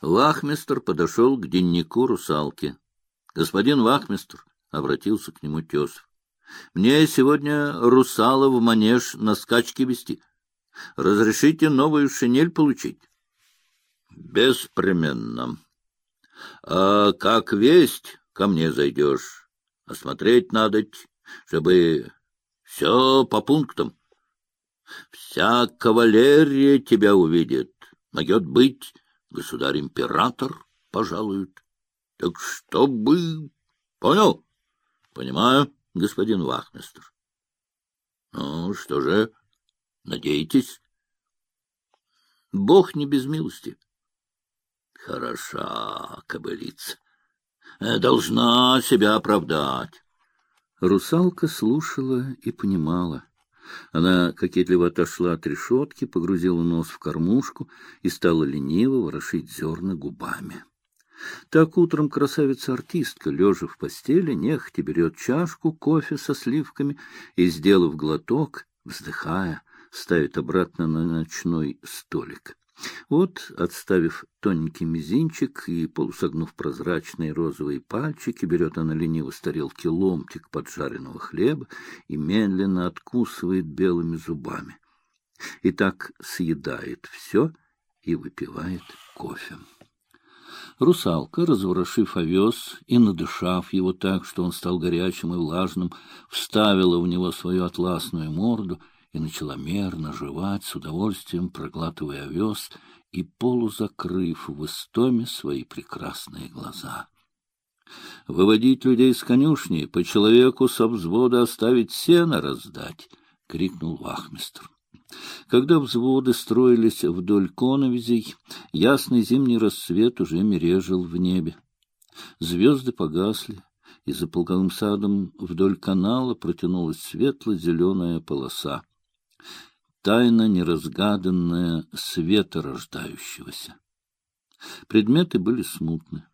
Вахмистр подошел к деннику русалки. — Господин Вахмистр, — обратился к нему Тесов, — мне сегодня русала в манеж на скачки вести. Разрешите новую шинель получить? — Беспременно. — А как весть, ко мне зайдешь. Осмотреть надо, чтобы все по пунктам. Вся кавалерия тебя увидит. Могет быть, государь-император пожалует. Так чтобы... Понял? Понимаю, господин Вахмистр. Ну, что же, надеетесь? Бог не без милости. Хороша кобылица. Должна себя оправдать. Русалка слушала и понимала. Она кокетливо отошла от решетки, погрузила нос в кормушку и стала лениво ворошить зерна губами. Так утром красавица-артистка, лежа в постели, нехотя берет чашку кофе со сливками и, сделав глоток, вздыхая, ставит обратно на ночной столик. Вот, отставив тоненький мизинчик и полусогнув прозрачные розовые пальчики, берет она лениво с тарелки ломтик поджаренного хлеба и медленно откусывает белыми зубами. И так съедает все и выпивает кофе. Русалка, разворошив овес и надышав его так, что он стал горячим и влажным, вставила в него свою атласную морду — и начала мерно жевать, с удовольствием проглатывая овес и полузакрыв в истоме свои прекрасные глаза. «Выводить людей с конюшни, по человеку со взвода оставить сено раздать!» — крикнул вахмистр. Когда взводы строились вдоль коновизей, ясный зимний рассвет уже мережил в небе. Звезды погасли, и за полковым садом вдоль канала протянулась светло-зеленая полоса тайна неразгаданная света рождающегося. Предметы были смутны.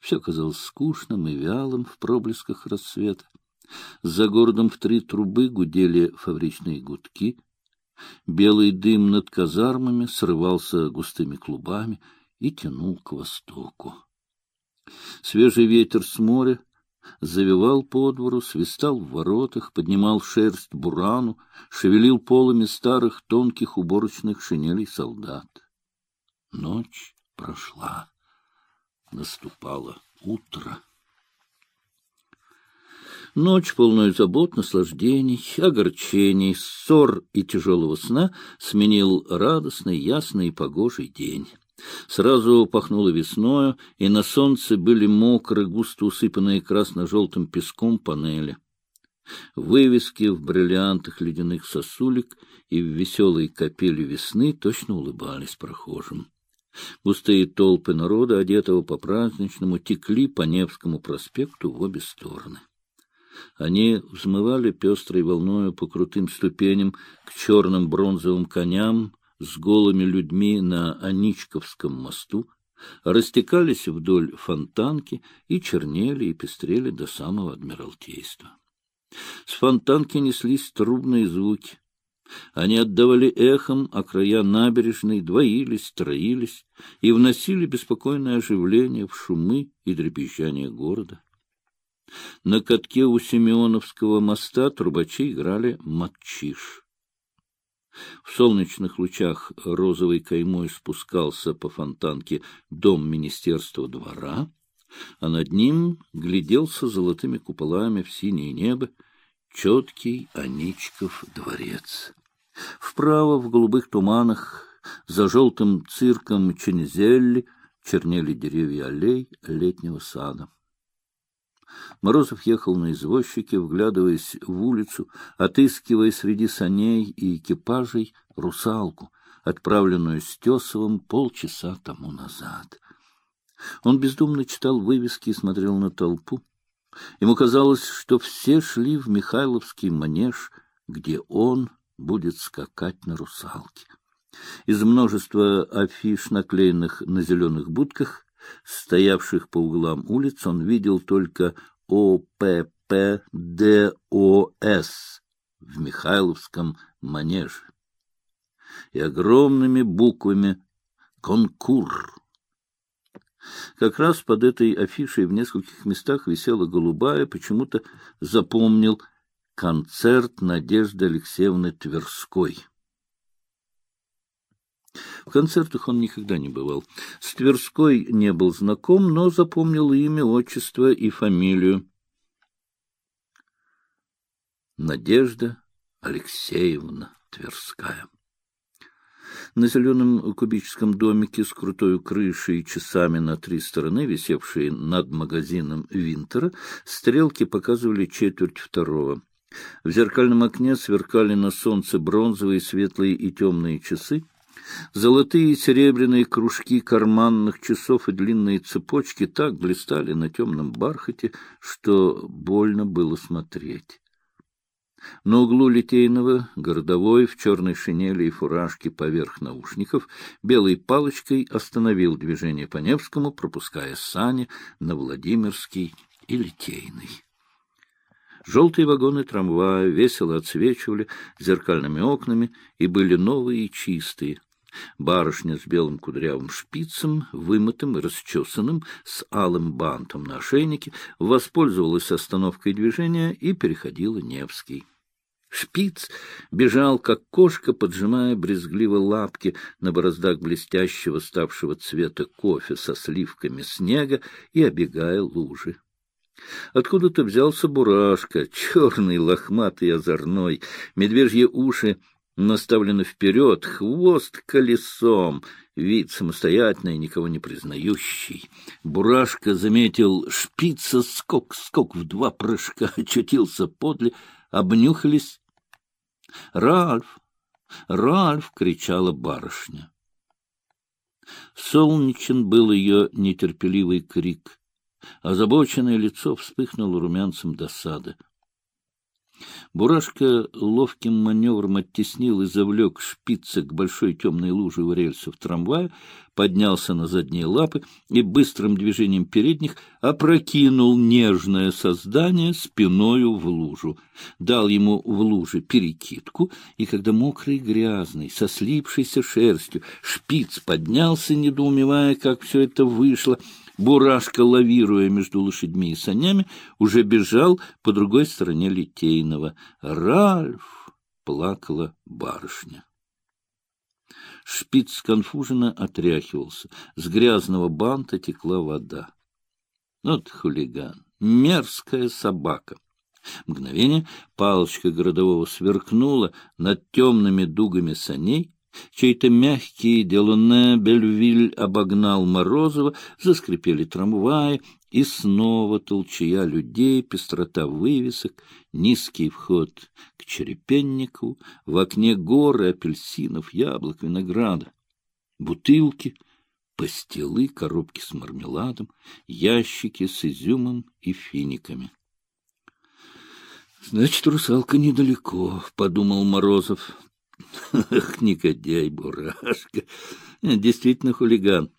Все казалось скучным и вялым в проблесках рассвета. За городом в три трубы гудели фабричные гудки. Белый дым над казармами срывался густыми клубами и тянул к востоку. Свежий ветер с моря завивал по двору, свистал в воротах, поднимал шерсть бурану, шевелил полами старых тонких уборочных шинелей солдат. Ночь прошла. Наступало утро. Ночь, полную забот, наслаждений, огорчений, ссор и тяжелого сна, сменил радостный, ясный и погожий день. Сразу пахнуло весною, и на солнце были мокрые, густо усыпанные красно-желтым песком панели. Вывески в бриллиантах ледяных сосулек и в веселой капели весны точно улыбались прохожим. Густые толпы народа, одетого по-праздничному, текли по Невскому проспекту в обе стороны. Они взмывали пестрой волною по крутым ступеням к черным бронзовым коням, с голыми людьми на Аничковском мосту, растекались вдоль фонтанки и чернели и пестрели до самого Адмиралтейства. С фонтанки неслись трубные звуки. Они отдавали эхом, а края набережной двоились, троились и вносили беспокойное оживление в шумы и дребезжание города. На катке у Семеновского моста трубачи играли матчиш. В солнечных лучах розовой каймой спускался по фонтанке дом Министерства двора, а над ним гляделся золотыми куполами в синее небо четкий Аничков дворец. Вправо в голубых туманах за желтым цирком Чензелли чернели деревья аллей летнего сада. Морозов ехал на извозчике, вглядываясь в улицу, отыскивая среди саней и экипажей русалку, отправленную Стесовым полчаса тому назад. Он бездумно читал вывески и смотрел на толпу. Ему казалось, что все шли в Михайловский манеж, где он будет скакать на русалке. Из множества афиш, наклеенных на зеленых будках, стоявших по углам улиц, он видел только ОППДОС в Михайловском манеже и огромными буквами «Конкур». Как раз под этой афишей в нескольких местах висела голубая, почему-то запомнил концерт Надежды Алексеевны Тверской. В концертах он никогда не бывал. С Тверской не был знаком, но запомнил имя, отчество и фамилию. Надежда Алексеевна Тверская. На зеленом кубическом домике с крутой крышей и часами на три стороны, висевшие над магазином Винтера, стрелки показывали четверть второго. В зеркальном окне сверкали на солнце бронзовые, светлые и темные часы. Золотые и серебряные кружки карманных часов и длинные цепочки так блистали на темном бархате, что больно было смотреть. На углу Литейного городовой в черной шинели и фуражке поверх наушников белой палочкой остановил движение по Невскому, пропуская сани на Владимирский и Литейный. Желтые вагоны трамвая весело отсвечивали зеркальными окнами и были новые и чистые. Барышня с белым кудрявым шпицем, вымытым и расчесанным, с алым бантом на ошейнике, воспользовалась остановкой движения и переходила Невский. Шпиц бежал, как кошка, поджимая брезгливо лапки на бороздах блестящего, ставшего цвета кофе со сливками снега и обегая лужи. Откуда-то взялся бурашка, черный, лохматый, озорной, медвежьи уши наставлены вперед, хвост колесом, вид самостоятельный, никого не признающий. Бурашка заметил шпица, скок-скок в два прыжка, очутился подле, обнюхались. «Ральф! Ральф!» — кричала барышня. Солнечен был ее нетерпеливый крик. Озабоченное лицо вспыхнуло румянцем досады. Бурашка ловким маневром оттеснил и завлек шпица к большой темной луже у рельсов трамвая, поднялся на задние лапы и быстрым движением передних опрокинул нежное создание спиною в лужу. Дал ему в луже перекидку, и когда мокрый грязный, со слипшейся шерстью, шпиц поднялся, недоумевая, как все это вышло, Бурашка, лавируя между лошадьми и санями, уже бежал по другой стороне Литейного. «Ральф!» — плакала барышня. Шпиц сконфуженно отряхивался. С грязного банта текла вода. Вот хулиган, мерзкая собака. Мгновение палочка городового сверкнула над темными дугами саней, Чей-то мягкий Делоне Бельвиль обогнал Морозова, заскрипели трамваи, и снова толчая людей, пестрота вывесок, низкий вход к Черепеннику, в окне горы апельсинов, яблок, винограда, бутылки, пастилы, коробки с мармеладом, ящики с изюмом и финиками. «Значит, русалка недалеко», — подумал Морозов. Ах, негодяй, бурашка! Действительно хулиган.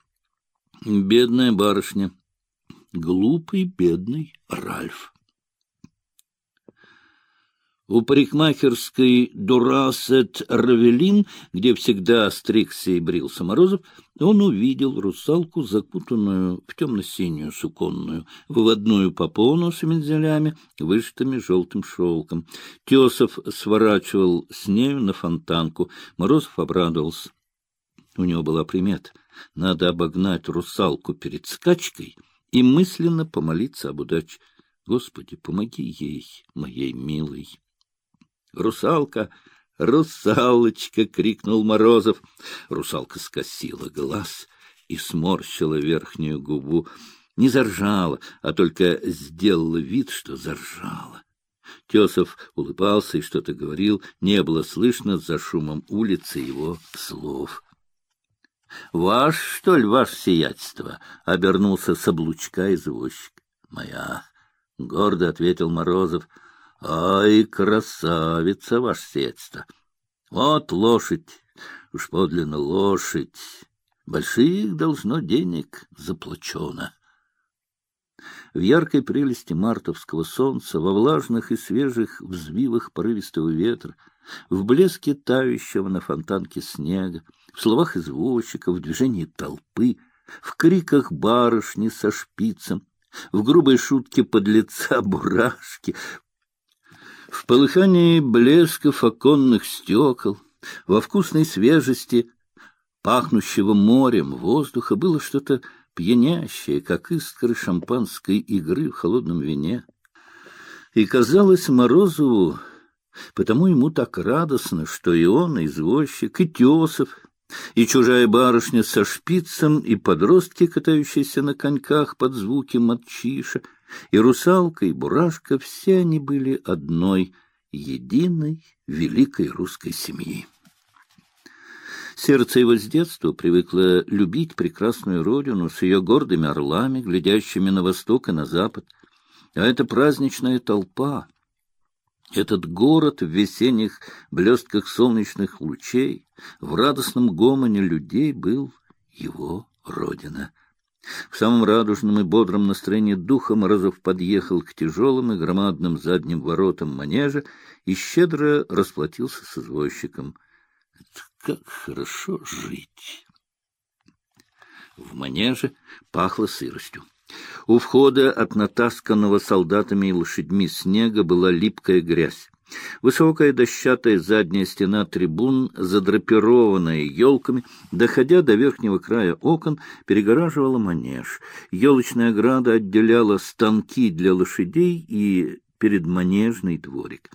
Бедная барышня. Глупый, бедный Ральф. У парикмахерской Дурасет Равелин, где всегда стригся и брился Морозов, он увидел русалку, закутанную в темно-синюю суконную выводную попону с мензелями, вышитыми желтым шелком. Тесов сворачивал с нею на фонтанку. Морозов обрадовался. У него была примета. Надо обогнать русалку перед скачкой и мысленно помолиться об удаче. Господи, помоги ей, моей милой. Русалка! Русалочка! — крикнул Морозов. Русалка скосила глаз и сморщила верхнюю губу. Не заржала, а только сделала вид, что заржала. Тесов улыбался и что-то говорил, не было слышно за шумом улицы его слов. — Ваш, что ли, ваше сиятельство? — обернулся с облучка извозчик. — Моя, — гордо ответил Морозов, — Ай, красавица, ваше средство! Вот лошадь, уж подлинно лошадь. Больших должно денег заплачено. В яркой прелести мартовского солнца, во влажных и свежих взвивах порывистого ветра, в блеске тающего на фонтанке снега, в словах извозчика, в движении толпы — в криках барышни со шпицем, в грубой шутке подлеца бурашки, в полыхании блесков оконных стекол, во вкусной свежести пахнущего морем воздуха было что-то пьянящее, как искры шампанской игры в холодном вине. И казалось Морозову, потому ему так радостно, что и он, и извозчик, и Тесов, и чужая барышня со шпицем, и подростки, катающиеся на коньках под звуки матчиша, и русалка, и бурашка — все они были одной, единой, великой русской семьи. Сердце его с детства привыкло любить прекрасную родину с ее гордыми орлами, глядящими на восток и на запад. А эта праздничная толпа, этот город в весенних блестках солнечных лучей, в радостном гомоне людей был его родина. В самом радужном и бодром настроении духа Морозов подъехал к тяжелым и громадным задним воротам манежа и щедро расплатился с извозчиком — как хорошо жить! В манеже пахло сыростью. У входа от натасканного солдатами и лошадьми снега была липкая грязь. Высокая дощатая задняя стена трибун, задрапированная елками, доходя до верхнего края окон, перегораживала манеж. Елочная ограда отделяла станки для лошадей и предманежный дворик.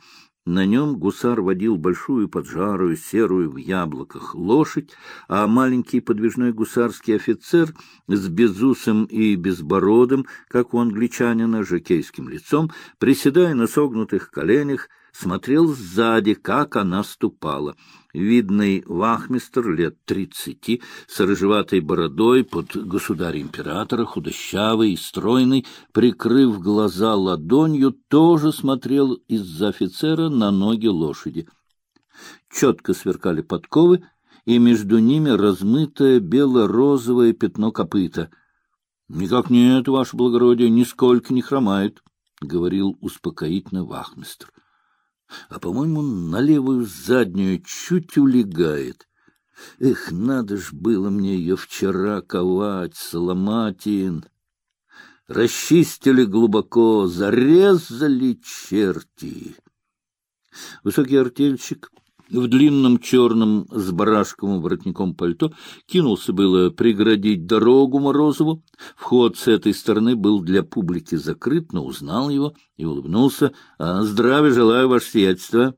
На нем гусар водил большую поджарую, серую в яблоках лошадь, а маленький подвижной гусарский офицер с безусым и безбородым, как у англичанина, жакейским лицом, приседая на согнутых коленях, смотрел сзади, как она ступала. Видный вахмистр лет тридцати, с рыжеватой бородой, под государя-императора, худощавый и стройный, прикрыв глаза ладонью, тоже смотрел из-за офицера на ноги лошади. Четко сверкали подковы, и между ними размытое бело-розовое пятно копыта. — Никак нет, ваше благородие, нисколько не хромает, — говорил успокоительно вахмистр а, по-моему, на левую заднюю чуть улегает. Эх, надо ж было мне ее вчера ковать, Соломатин. Расчистили глубоко, зарезали черти. Высокий артельщик в длинном черном с барашковым воротником пальто кинулся было преградить дорогу Морозову. Вход с этой стороны был для публики закрыт, но узнал его и улыбнулся. — А здравия желаю, ваше сиятельство.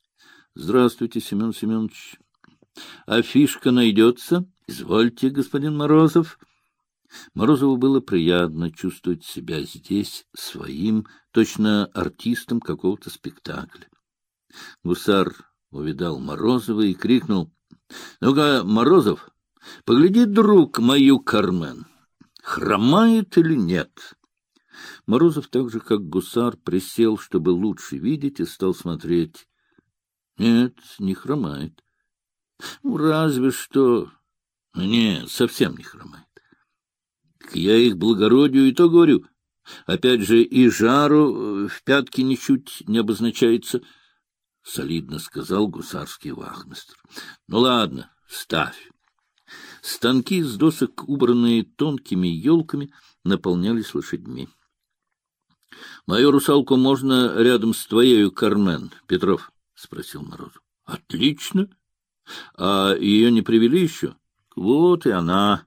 — Здравствуйте, Семен Семенович. — Афишка найдется? Извольте, господин Морозов. Морозову было приятно чувствовать себя здесь своим, точно артистом какого-то спектакля. Гусар увидал Морозова и крикнул. — Ну-ка, Морозов, погляди, друг, мою Кармен, хромает или нет? Морозов, так же как гусар, присел, чтобы лучше видеть, и стал смотреть. Нет, не хромает. Ну, разве что... Нет, совсем не хромает. Я их благородию и то говорю. Опять же, и жару в пятке ничуть не обозначается —— солидно сказал гусарский вахмистр. — Ну, ладно, ставь. Станки с досок, убранные тонкими елками, наполнялись лошадьми. — Мою русалку можно рядом с твоею, Кармен, Петров? — спросил Морозов. — Отлично. А ее не привели еще? — Вот и она.